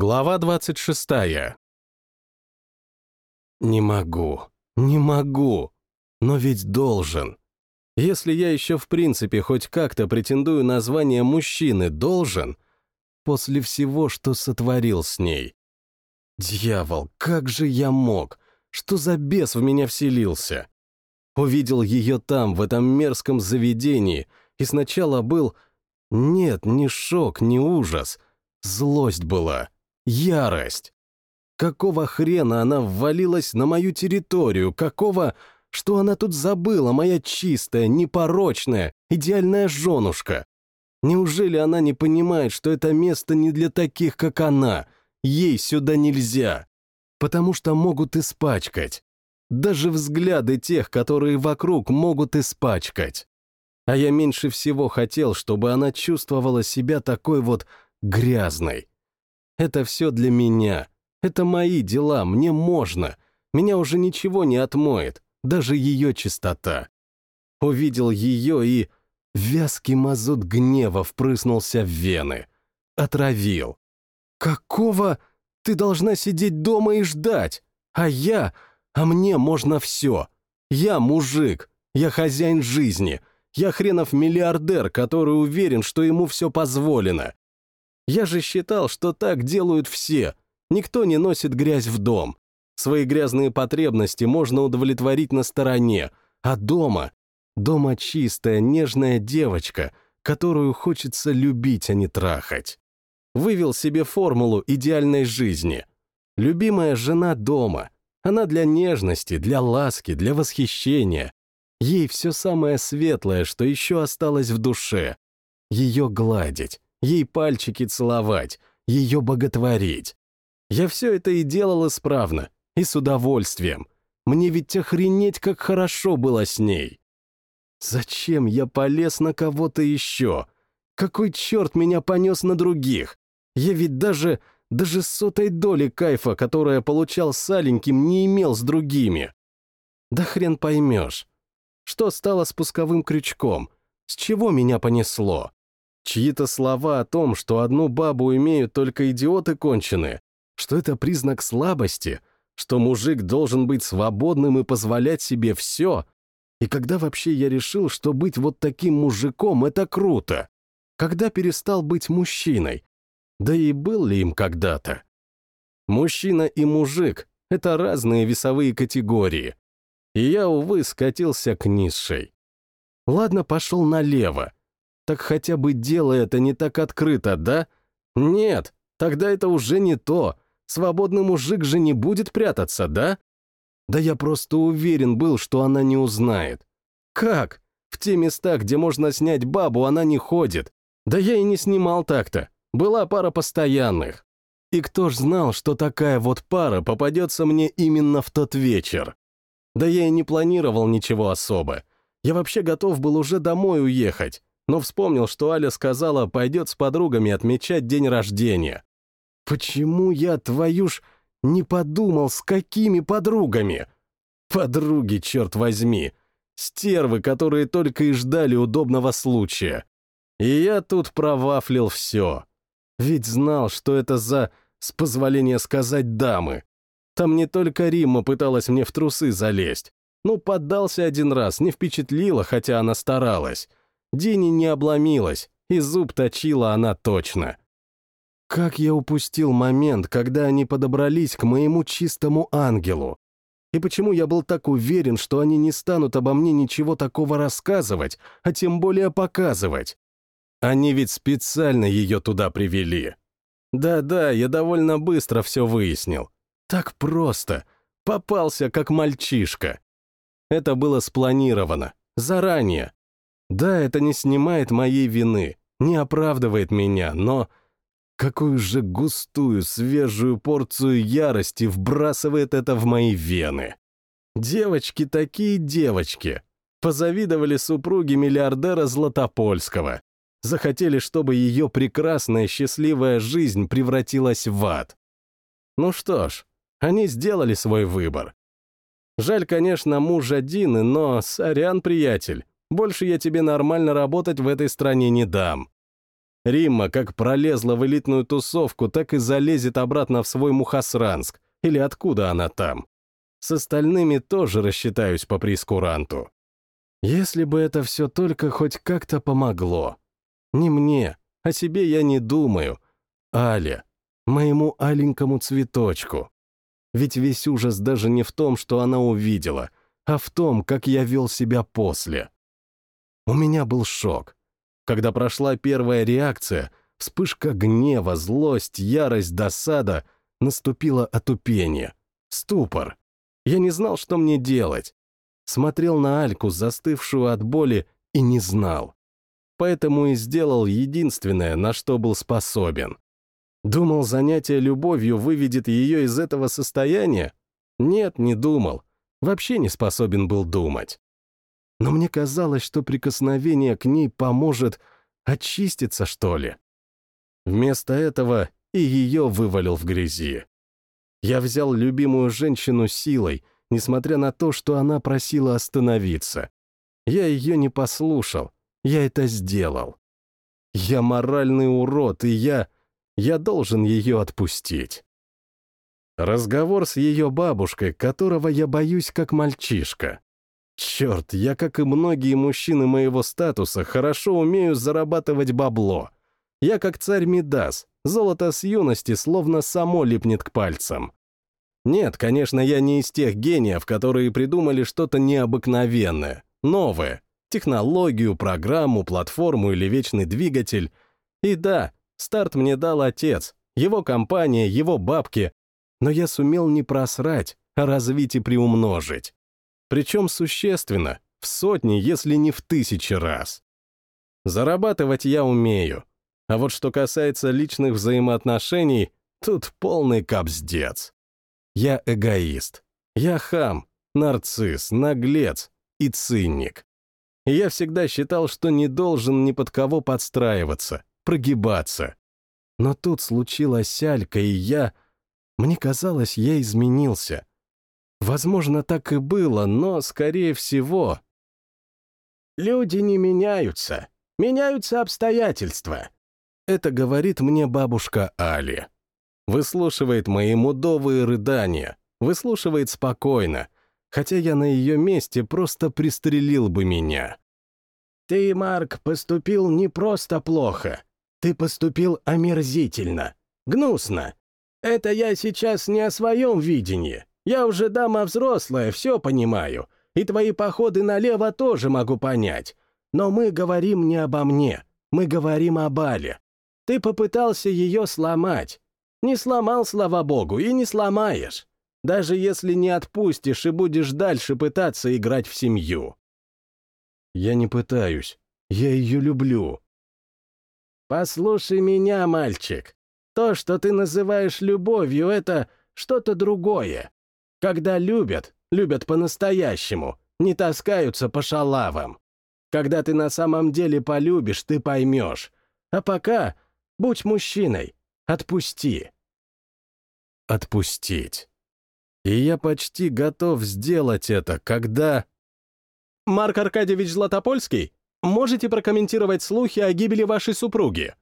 Глава 26. Не могу, не могу, но ведь должен. Если я еще в принципе хоть как-то претендую на звание мужчины, должен, после всего, что сотворил с ней. Дьявол, как же я мог? Что за бес в меня вселился? Увидел ее там, в этом мерзком заведении, и сначала был... Нет, не шок, не ужас. Злость была. Ярость. Какого хрена она ввалилась на мою территорию? Какого... Что она тут забыла, моя чистая, непорочная, идеальная женушка? Неужели она не понимает, что это место не для таких, как она? Ей сюда нельзя. Потому что могут испачкать. Даже взгляды тех, которые вокруг, могут испачкать. А я меньше всего хотел, чтобы она чувствовала себя такой вот грязной. Это все для меня. Это мои дела, мне можно. Меня уже ничего не отмоет, даже ее чистота. Увидел ее и... Вязкий мазут гнева впрыснулся в вены. Отравил. «Какого? Ты должна сидеть дома и ждать. А я... А мне можно все. Я мужик. Я хозяин жизни. Я хренов миллиардер, который уверен, что ему все позволено. Я же считал, что так делают все. Никто не носит грязь в дом. Свои грязные потребности можно удовлетворить на стороне, а дома... Дома чистая, нежная девочка, которую хочется любить, а не трахать. Вывел себе формулу идеальной жизни. Любимая жена дома. Она для нежности, для ласки, для восхищения. Ей все самое светлое, что еще осталось в душе. Ее гладить, ей пальчики целовать, ее боготворить. Я все это и делал исправно, и с удовольствием. Мне ведь охренеть, как хорошо было с ней. Зачем я полез на кого-то еще? Какой черт меня понес на других? Я ведь даже, даже сотой доли кайфа, которая получал с Аленьким, не имел с другими. Да хрен поймешь. Что стало спусковым крючком? С чего меня понесло? Чьи-то слова о том, что одну бабу имеют только идиоты конченые, что это признак слабости, что мужик должен быть свободным и позволять себе все. И когда вообще я решил, что быть вот таким мужиком — это круто? Когда перестал быть мужчиной? Да и был ли им когда-то? Мужчина и мужик — это разные весовые категории. И я, увы, скатился к низшей. Ладно, пошел налево, так хотя бы делай это не так открыто, да? Нет, тогда это уже не то. Свободный мужик же не будет прятаться, да? Да я просто уверен был, что она не узнает. Как? В те места, где можно снять бабу, она не ходит. Да я и не снимал так-то. Была пара постоянных. И кто ж знал, что такая вот пара попадется мне именно в тот вечер? Да я и не планировал ничего особо. Я вообще готов был уже домой уехать но вспомнил, что Аля сказала, пойдет с подругами отмечать день рождения. Почему я, твою ж, не подумал, с какими подругами? Подруги, черт возьми. Стервы, которые только и ждали удобного случая. И я тут провафлил все. Ведь знал, что это за, с позволения сказать, дамы. Там не только Римма пыталась мне в трусы залезть. Ну, поддался один раз, не впечатлила, хотя она старалась. Дини не обломилась, и зуб точила она точно. Как я упустил момент, когда они подобрались к моему чистому ангелу? И почему я был так уверен, что они не станут обо мне ничего такого рассказывать, а тем более показывать? Они ведь специально ее туда привели. Да-да, я довольно быстро все выяснил. Так просто. Попался, как мальчишка. Это было спланировано. Заранее. Да, это не снимает моей вины, не оправдывает меня, но какую же густую, свежую порцию ярости вбрасывает это в мои вены. Девочки такие девочки. Позавидовали супруги миллиардера Златопольского. Захотели, чтобы ее прекрасная счастливая жизнь превратилась в ад. Ну что ж, они сделали свой выбор. Жаль, конечно, муж один, но сорян, приятель, больше я тебе нормально работать в этой стране не дам. Римма как пролезла в элитную тусовку, так и залезет обратно в свой Мухасранск, или откуда она там. С остальными тоже рассчитаюсь по прескуранту. Если бы это все только хоть как-то помогло. Не мне, о себе я не думаю. Але, моему аленькому цветочку. Ведь весь ужас даже не в том, что она увидела, а в том, как я вел себя после. У меня был шок. Когда прошла первая реакция, вспышка гнева, злость, ярость, досада, наступило отупение, ступор. Я не знал, что мне делать. Смотрел на Альку, застывшую от боли, и не знал. Поэтому и сделал единственное, на что был способен. Думал, занятие любовью выведет ее из этого состояния? Нет, не думал. Вообще не способен был думать но мне казалось, что прикосновение к ней поможет очиститься, что ли. Вместо этого и ее вывалил в грязи. Я взял любимую женщину силой, несмотря на то, что она просила остановиться. Я ее не послушал, я это сделал. Я моральный урод, и я... я должен ее отпустить. Разговор с ее бабушкой, которого я боюсь как мальчишка. Черт, я, как и многие мужчины моего статуса, хорошо умею зарабатывать бабло. Я как царь Мидас, золото с юности словно само липнет к пальцам. Нет, конечно, я не из тех гениев, которые придумали что-то необыкновенное, новое, технологию, программу, платформу или вечный двигатель. И да, старт мне дал отец, его компания, его бабки, но я сумел не просрать, а развить и приумножить. Причем существенно, в сотни, если не в тысячи раз. Зарабатывать я умею. А вот что касается личных взаимоотношений, тут полный капздец. Я эгоист. Я хам, нарцисс, наглец и циник. И я всегда считал, что не должен ни под кого подстраиваться, прогибаться. Но тут случилась Алька, и я... Мне казалось, я изменился. Возможно, так и было, но, скорее всего... «Люди не меняются. Меняются обстоятельства», — это говорит мне бабушка Али. Выслушивает мои мудовые рыдания, выслушивает спокойно, хотя я на ее месте просто пристрелил бы меня. «Ты, Марк, поступил не просто плохо. Ты поступил омерзительно, гнусно. Это я сейчас не о своем видении. Я уже дама взрослая, все понимаю, и твои походы налево тоже могу понять. Но мы говорим не обо мне, мы говорим о Бале. Ты попытался ее сломать. Не сломал, слава богу, и не сломаешь. Даже если не отпустишь и будешь дальше пытаться играть в семью. Я не пытаюсь. Я ее люблю. Послушай меня, мальчик. То, что ты называешь любовью, это что-то другое. Когда любят, любят по-настоящему, не таскаются по шалавам. Когда ты на самом деле полюбишь, ты поймешь. А пока будь мужчиной, отпусти. Отпустить. И я почти готов сделать это, когда... Марк Аркадьевич Златопольский, можете прокомментировать слухи о гибели вашей супруги?